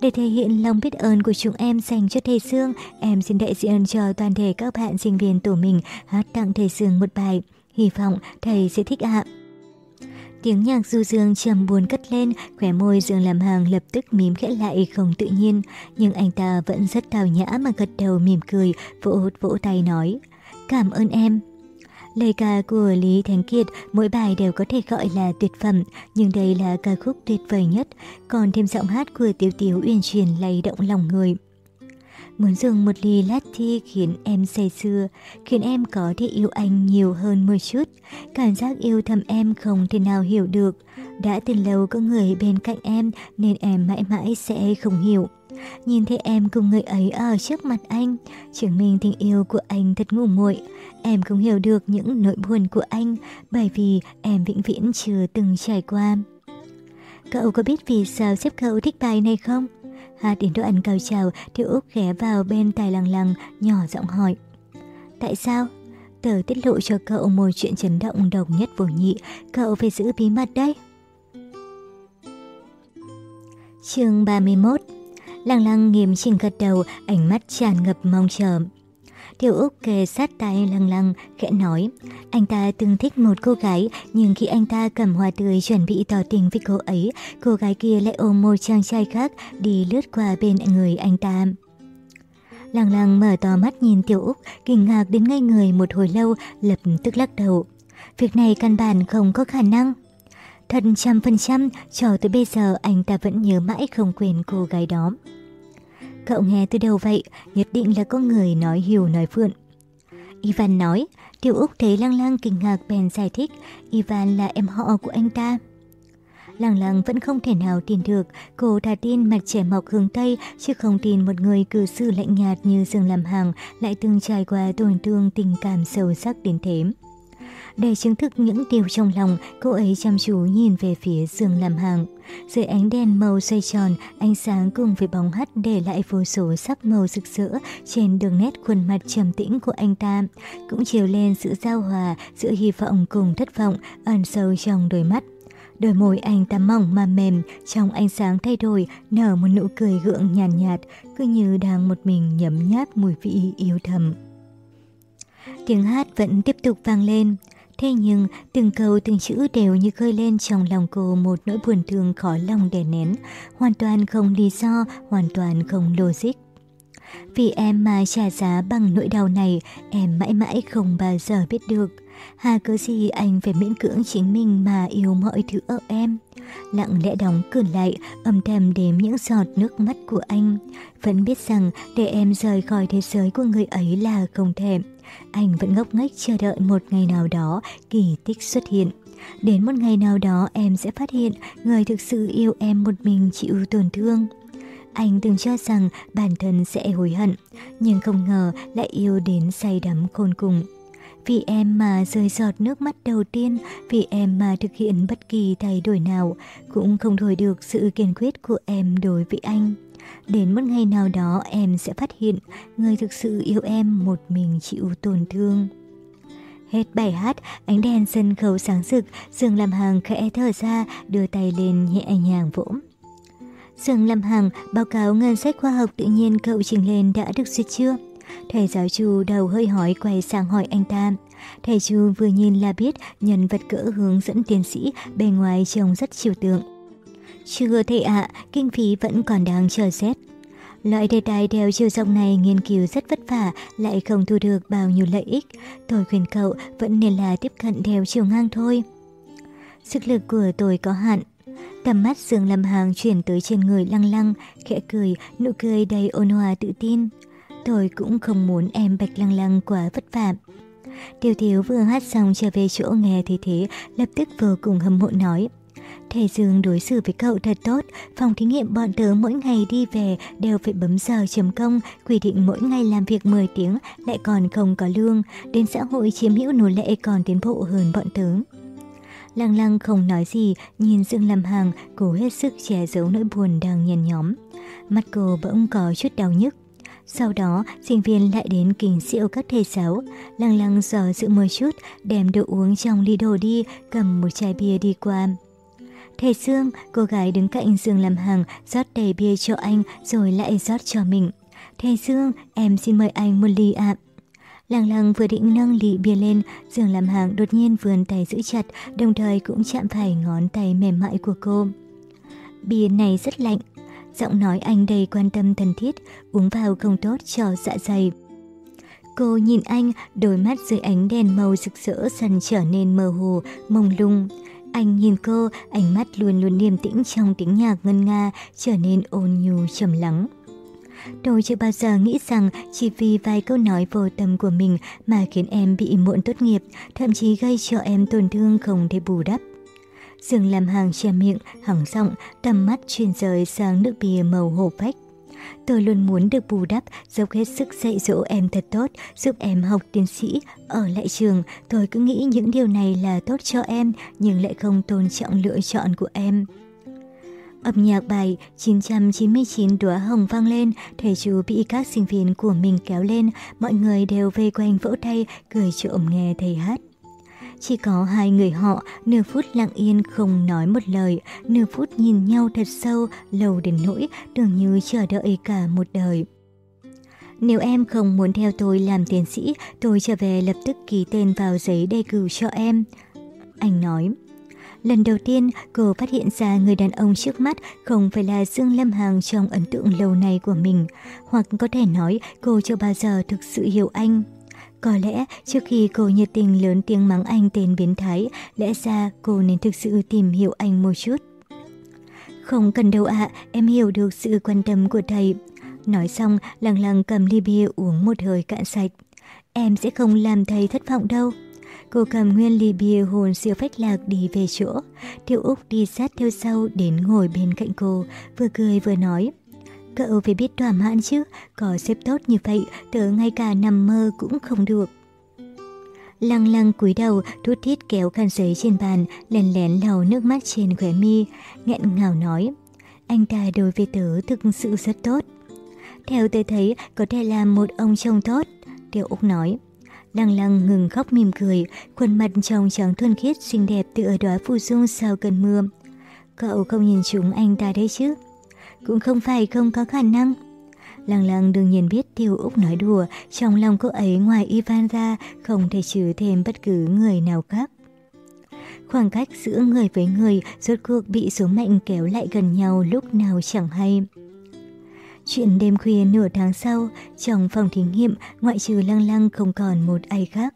Để thể hiện lòng biết ơn của chúng em dành cho thầy Sương, em xin đại diện cho toàn thể các bạn sinh viên tổ mình hát tặng thầy Sương một bài. Hy vọng thầy sẽ thích ạ. Tiếng nhạc du dương trầm buồn cất lên, khỏe môi Dương làm hàng lập tức mím khẽ lại không tự nhiên. Nhưng anh ta vẫn rất tào nhã mà gật đầu mỉm cười, vỗ vỗ tay nói. Cảm ơn em. Lời ca của Lý Thánh Kiệt mỗi bài đều có thể gọi là tuyệt phẩm, nhưng đây là ca khúc tuyệt vời nhất, còn thêm giọng hát của Tiếu Tiếu uyển chuyển lay động lòng người. Muốn dùng một ly latte khiến em say sưa, khiến em có thể yêu anh nhiều hơn một chút. Cảm giác yêu thầm em không thể nào hiểu được. Đã từ lâu có người bên cạnh em nên em mãi mãi sẽ không hiểu. Nhìn thấy em cùng người ấy ở trước mặt anh, chứng minh tình yêu của anh thật ngu muội. Em không hiểu được những nỗi buồn của anh bởi vì em vĩnh viễn chưa từng trải qua. Cậu có biết vì sao xếp cậu thích bài này không? Hát đến đoạn cao trào, thiếu Úc ghé vào bên tài lăng lăng, nhỏ giọng hỏi. Tại sao? Tớ tiết lộ cho cậu một chuyện chấn động độc nhất vô nhị, cậu phải giữ bí mật đấy. chương 31 Lăng lăng nghiêm chỉnh gật đầu, ánh mắt tràn ngập mong chờ. Tiểu Úc kề sát tay lăng lăng, khẽ nói. Anh ta từng thích một cô gái, nhưng khi anh ta cầm hoa tươi chuẩn bị tỏ tình với cô ấy, cô gái kia lại ôm một chàng trai khác đi lướt qua bên người anh ta. Lăng lăng mở to mắt nhìn Tiểu Úc, kinh ngạc đến ngây người một hồi lâu, lập tức lắc đầu. Việc này căn bản không có khả năng. Thật trăm phần trăm, cho tới bây giờ anh ta vẫn nhớ mãi không quên cô gái đó. Cậu nghe từ đầu vậy? Nhất định là có người nói hiểu nói phượng. Ivan nói, Tiểu Úc thấy Lăng Lăng kinh ngạc bèn giải thích, Ivan là em họ của anh ta. Lăng lăng vẫn không thể nào tin được, cô thà tin mặt trẻ mọc hướng Tây, chứ không tin một người cư xử lạnh nhạt như Dương làm Hàng lại từng trải qua tổn thương tình cảm sâu sắc đến thế. Để chứng thực những điều trong lòng, cô ấy chăm chú nhìn về phía dương làm hàng. Dưới ánh đèn màu xoay tròn, ánh sáng cùng với bóng hắt để lại vô số sắc màu rực rỡ trên đường nét khuôn mặt trầm tĩnh của anh ta, cũng chiều lên sự giao hòa giữa hy vọng cùng thất vọng ẩn sâu trong đôi mắt. Đôi môi anh ta mỏng mà mềm, trong ánh sáng thay đổi, nở một nụ cười gượng nhàn nhạt, nhạt, cứ như đang một mình nhấm nháp mùi vị yêu thầm. Tiếng hát vẫn tiếp tục vang lên. Thế nhưng, từng câu từng chữ đều như khơi lên trong lòng cô một nỗi buồn thương khó lòng đè nén, hoàn toàn không lý do, hoàn toàn không logic. Vì em mà trả giá bằng nỗi đau này, em mãi mãi không bao giờ biết được. Hà cớ gì anh phải miễn cưỡng chính mình mà yêu mọi thứ ở em. Lặng lẽ đóng cửa lại, âm thầm đếm những giọt nước mắt của anh. Vẫn biết rằng để em rời khỏi thế giới của người ấy là không thể. Anh vẫn ngốc nghếch chờ đợi một ngày nào đó kỳ tích xuất hiện. Đến một ngày nào đó em sẽ phát hiện người thực sự yêu em một mình chịu tổn thương. Anh từng cho rằng bản thân sẽ hối hận, nhưng không ngờ lại yêu đến say đắm khôn cùng. Vì em mà rơi giọt nước mắt đầu tiên, vì em mà thực hiện bất kỳ thay đổi nào, cũng không thổi được sự kiên quyết của em đối với anh. Đến một ngày nào đó em sẽ phát hiện người thực sự yêu em một mình chịu tổn thương. Hết bài hát, ánh đèn sân khấu sáng rực, Dương làm hàng khẽ thở ra, đưa tay lên nhẹ nhàng vỗ. Dương làm hàng, báo cáo ngân sách khoa học tự nhiên cậu trình lên đã được duyệt chưa? Thầy giáo chủ đầu hơi hỏi quay sang hỏi anh ta. Thầy chủ vừa nhìn là biết nhân vật cỡ hướng dẫn tiến sĩ bề ngoài trông rất chiều tượng. Chưa thầy ạ, kinh phí vẫn còn đang chờ xét. Loại đề tài theo chiều rộng này nghiên cứu rất vất vả, lại không thu được bao nhiêu lợi ích. Tôi khuyên cậu vẫn nên là tiếp cận theo chiều ngang thôi. Sức lực của tôi có hạn. Tầm mắt Dương Lâm Hàng chuyển tới trên người lăng lăng, khẽ cười, nụ cười đầy ôn hòa tự tin. Tôi cũng không muốn em Bạch Lăng Lăng quá vất vả. Tiêu Thiếu vừa hát xong trở về chỗ nghe thì thế, lập tức vô cùng hâm mộ nói. Thầy Dương đối xử với cậu thật tốt, phòng thí nghiệm bọn tớ mỗi ngày đi về đều phải bấm giờ chấm công, quy định mỗi ngày làm việc 10 tiếng lại còn không có lương, đến xã hội chiếm hữu nô lệ còn tiến bộ hơn bọn tớ. Lăng lăng không nói gì, nhìn Dương Lâm Hàng, cố hết sức che giấu nỗi buồn đang nhăn nhóm. Mắt cô bỗng có chút đau nhức. Sau đó, sinh viên lại đến kính siêu các thầy giáo. Lăng lăng giờ dự một chút, đem đồ uống trong ly đồ đi, cầm một chai bia đi qua thề Dương, cô gái đứng cạnh giường làm hàng, rót đầy bia cho anh rồi lại rót cho mình. thề Dương, em xin mời anh một ly ạ. Lăng lăng vừa định nâng ly bia lên, giường làm hàng đột nhiên vươn tay giữ chặt, đồng thời cũng chạm phải ngón tay mềm mại của cô. Bia này rất lạnh, giọng nói anh đầy quan tâm thân thiết, uống vào không tốt cho dạ dày. Cô nhìn anh, đôi mắt dưới ánh đèn màu rực rỡ dần trở nên mơ hồ, mông lung. Anh nhìn cô, ánh mắt luôn luôn điềm tĩnh trong tiếng nhạc ngân nga, trở nên ôn nhu trầm lắng. Tôi chưa bao giờ nghĩ rằng chỉ vì vài câu nói vô tâm của mình mà khiến em bị muộn tốt nghiệp, thậm chí gây cho em tổn thương không thể bù đắp. Dương làm hàng che miệng, hẳng giọng, tầm mắt chuyển rời sang nước bia màu hồ phách. Tôi luôn muốn được bù đắp, dốc hết sức dạy dỗ em thật tốt, giúp em học tiến sĩ, ở lại trường. Tôi cứ nghĩ những điều này là tốt cho em, nhưng lại không tôn trọng lựa chọn của em. Âm nhạc bài 999 đóa hồng vang lên, thầy chú bị các sinh viên của mình kéo lên, mọi người đều vây quanh vỗ tay, cười trộm nghe thầy hát. Chỉ có hai người họ, nửa phút lặng yên không nói một lời, nửa phút nhìn nhau thật sâu, lâu đến nỗi, tưởng như chờ đợi cả một đời. Nếu em không muốn theo tôi làm tiến sĩ, tôi trở về lập tức ký tên vào giấy đề cử cho em. Anh nói. Lần đầu tiên, cô phát hiện ra người đàn ông trước mắt không phải là Dương Lâm hàng trong ấn tượng lâu nay của mình, hoặc có thể nói cô chưa bao giờ thực sự hiểu anh. Có lẽ trước khi cô nhiệt tình lớn tiếng mắng anh tên biến thái, lẽ ra cô nên thực sự tìm hiểu anh một chút. Không cần đâu ạ, em hiểu được sự quan tâm của thầy. Nói xong, lặng lặng cầm ly bia uống một hơi cạn sạch. Em sẽ không làm thầy thất vọng đâu. Cô cầm nguyên ly bia hồn siêu phách lạc đi về chỗ. Tiêu Úc đi sát theo sau đến ngồi bên cạnh cô, vừa cười vừa nói. Cậu phải biết thỏa mãn chứ, có xếp tốt như vậy, tớ ngay cả nằm mơ cũng không được. Lăng lăng cúi đầu, thút thít kéo khăn giấy trên bàn, lén lén lau nước mắt trên khóe mi, nghẹn ngào nói. Anh ta đối với tớ thực sự rất tốt. Theo tớ thấy, có thể là một ông chồng tốt, Tiêu Úc nói. Lăng lăng ngừng khóc mỉm cười, khuôn mặt trong trắng thuần khiết xinh đẹp tựa đóa phù dung sau cơn mưa. Cậu không nhìn chúng anh ta đấy chứ? Cũng không phải không có khả năng. Lăng lăng đương nhiên biết Tiêu Úc nói đùa, trong lòng cô ấy ngoài Ivan ra không thể trừ thêm bất cứ người nào khác. Khoảng cách giữa người với người rốt cuộc bị số mệnh kéo lại gần nhau lúc nào chẳng hay. Chuyện đêm khuya nửa tháng sau, trong phòng thí nghiệm, ngoại trừ lăng lăng không còn một ai khác.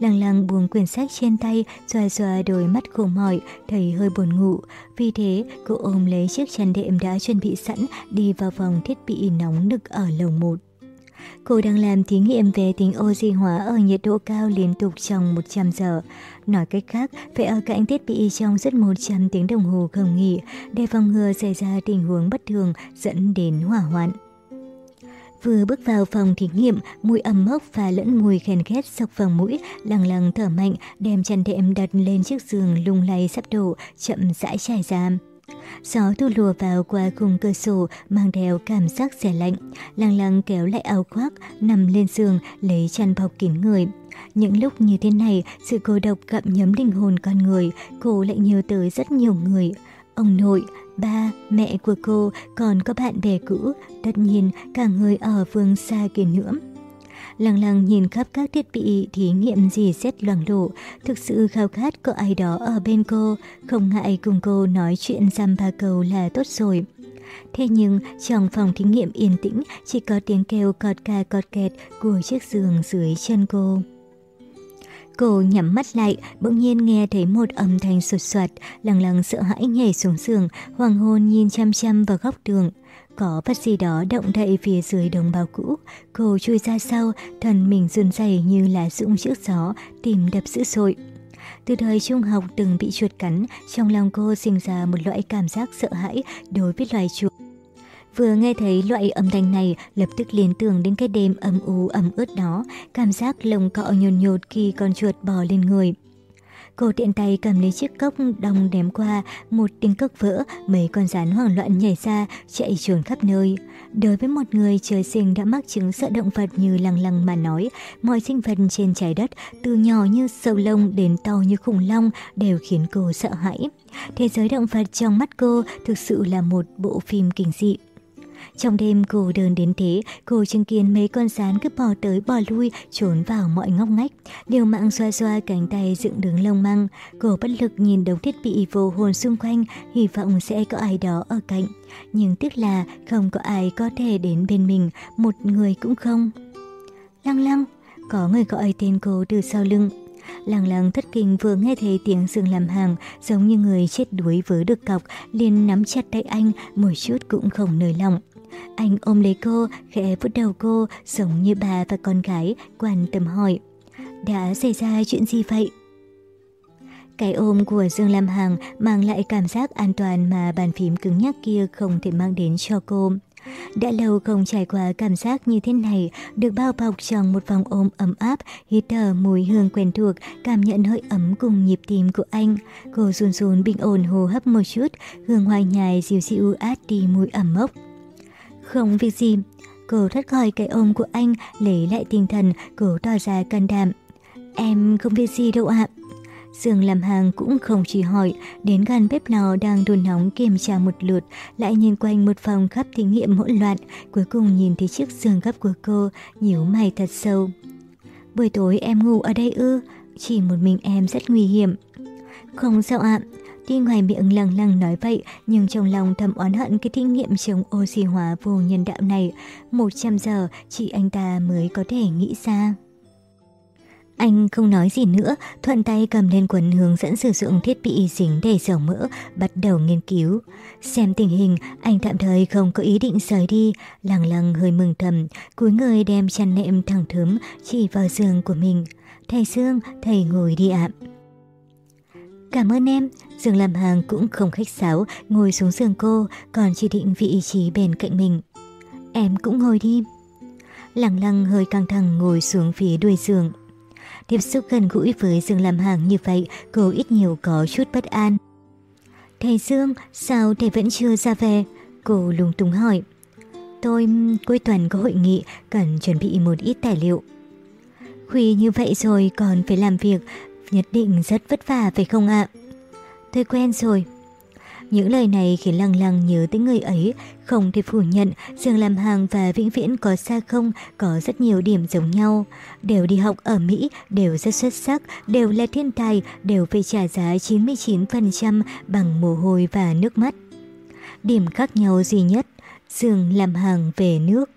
Lăng lăng buông quyển sách trên tay, xoa xoa đôi mắt khổ mỏi, thấy hơi buồn ngủ. Vì thế, cô ôm lấy chiếc chăn đệm đã chuẩn bị sẵn, đi vào phòng thiết bị nóng nực ở lầu 1. Cô đang làm thí nghiệm về tính oxy hóa ở nhiệt độ cao liên tục trong 100 giờ. Nói cách khác, phải ở cạnh thiết bị trong suốt 100 tiếng đồng hồ không nghỉ để phòng ngừa xảy ra tình huống bất thường dẫn đến hỏa hoạn. Vừa bước vào phòng thí nghiệm, mùi ẩm mốc và lẫn mùi khen ghét sọc vào mũi, lằng lằng thở mạnh, đem chăn đệm đặt lên chiếc giường lung lay sắp đổ, chậm rãi trải ra. Gió thu lùa vào qua khung cửa sổ mang theo cảm giác rẻ lạnh. Lăng lăng kéo lại áo khoác, nằm lên giường lấy chăn bọc kín người. Những lúc như thế này, sự cô độc gặm nhấm linh hồn con người, cô lại nhớ tới rất nhiều người. Ông nội, ba, mẹ của cô, còn có bạn bè cũ, tất nhiên cả người ở phương xa kia nữa. Lăng lăng nhìn khắp các thiết bị thí nghiệm gì xét loang lộ, thực sự khao khát có ai đó ở bên cô, không ngại cùng cô nói chuyện giam ba câu là tốt rồi. Thế nhưng trong phòng thí nghiệm yên tĩnh chỉ có tiếng kêu cọt ca cọt kẹt của chiếc giường dưới chân cô. Cô nhắm mắt lại, bỗng nhiên nghe thấy một âm thanh sột soạt, lằng lằng sợ hãi nhảy xuống giường, hoàng hôn nhìn chăm chăm vào góc tường. Có vật gì đó động đậy phía dưới đồng bào cũ, cô chui ra sau, thân mình run rẩy như là rụng trước gió, tìm đập dữ dội. Từ thời trung học từng bị chuột cắn, trong lòng cô sinh ra một loại cảm giác sợ hãi đối với loài chuột. Vừa nghe thấy loại âm thanh này, lập tức liên tưởng đến cái đêm âm u ẩm ướt đó, cảm giác lồng cọ nhồn nhột khi con chuột bò lên người. Cô tiện tay cầm lấy chiếc cốc đồng đếm qua, một tiếng cốc vỡ, mấy con rắn hoảng loạn nhảy ra, chạy trốn khắp nơi. Đối với một người trời sinh đã mắc chứng sợ động vật như lăng lăng mà nói, mọi sinh vật trên trái đất, từ nhỏ như sâu lông đến to như khủng long, đều khiến cô sợ hãi. Thế giới động vật trong mắt cô thực sự là một bộ phim kinh dị. Trong đêm cô đơn đến thế, cô chứng kiến mấy con rán cứ bò tới bò lui, trốn vào mọi ngóc ngách. Điều mạng xoa xoa cánh tay dựng đứng lông măng. Cô bất lực nhìn đống thiết bị vô hồn xung quanh, hy vọng sẽ có ai đó ở cạnh. Nhưng tiếc là không có ai có thể đến bên mình, một người cũng không. Lăng lăng, có người gọi tên cô từ sau lưng. Lăng lăng thất kinh vừa nghe thấy tiếng dương làm hàng, giống như người chết đuối với được cọc, liền nắm chặt tay anh, một chút cũng không nới lòng. Anh ôm lấy cô, khẽ vuốt đầu cô, giống như bà và con gái, quan tâm hỏi. Đã xảy ra chuyện gì vậy? Cái ôm của Dương Lam Hằng mang lại cảm giác an toàn mà bàn phím cứng nhắc kia không thể mang đến cho cô. Đã lâu không trải qua cảm giác như thế này, được bao bọc trong một vòng ôm ấm áp, hít thở mùi hương quen thuộc, cảm nhận hơi ấm cùng nhịp tim của anh. Cô run run bình ổn hô hấp một chút, hương hoa nhài dịu dịu át đi mùi ẩm mốc. Không việc gì. Cô thoát khỏi cái ôm của anh, lấy lại tinh thần, cố tỏ ra can đảm. Em không việc gì đâu ạ. Dương làm hàng cũng không chỉ hỏi, đến gần bếp lò đang đun nóng kiểm tra một lượt, lại nhìn quanh một phòng khắp thí nghiệm hỗn loạn, cuối cùng nhìn thấy chiếc giường gấp của cô, nhíu mày thật sâu. Buổi tối em ngủ ở đây ư, chỉ một mình em rất nguy hiểm. Không sao ạ, Tuy ngoài miệng lằng lằng nói vậy, nhưng trong lòng thầm oán hận cái thí nghiệm chống oxy hóa vô nhân đạo này. 100 giờ chỉ anh ta mới có thể nghĩ ra. Anh không nói gì nữa, thuận tay cầm lên quần hướng dẫn sử dụng thiết bị dính để dầu mỡ, bắt đầu nghiên cứu. Xem tình hình, anh tạm thời không có ý định rời đi, lằng lằng hơi mừng thầm, cúi người đem chăn nệm thẳng thớm chỉ vào giường của mình. Thầy Dương, thầy ngồi đi ạ. Cảm ơn em, Dương làm hàng cũng không khách sáo, ngồi xuống giường cô, còn chỉ định vị trí bên cạnh mình. Em cũng ngồi đi. Lăng lăng hơi căng thẳng ngồi xuống phía đuôi giường. Tiếp xúc gần gũi với Dương làm hàng như vậy, cô ít nhiều có chút bất an. Thầy Dương, sao thầy vẫn chưa ra về? Cô lung túng hỏi. Tôi cuối tuần có hội nghị, cần chuẩn bị một ít tài liệu. Khuya như vậy rồi còn phải làm việc, nhất định rất vất vả phải không ạ? Tôi quen rồi. Những lời này khiến lăng lăng nhớ tới người ấy, không thể phủ nhận Dương làm hàng và Vĩnh Viễn có xa không, có rất nhiều điểm giống nhau. Đều đi học ở Mỹ, đều rất xuất sắc, đều là thiên tài, đều phải trả giá 99% bằng mồ hôi và nước mắt. Điểm khác nhau duy nhất, Dương làm hàng về nước.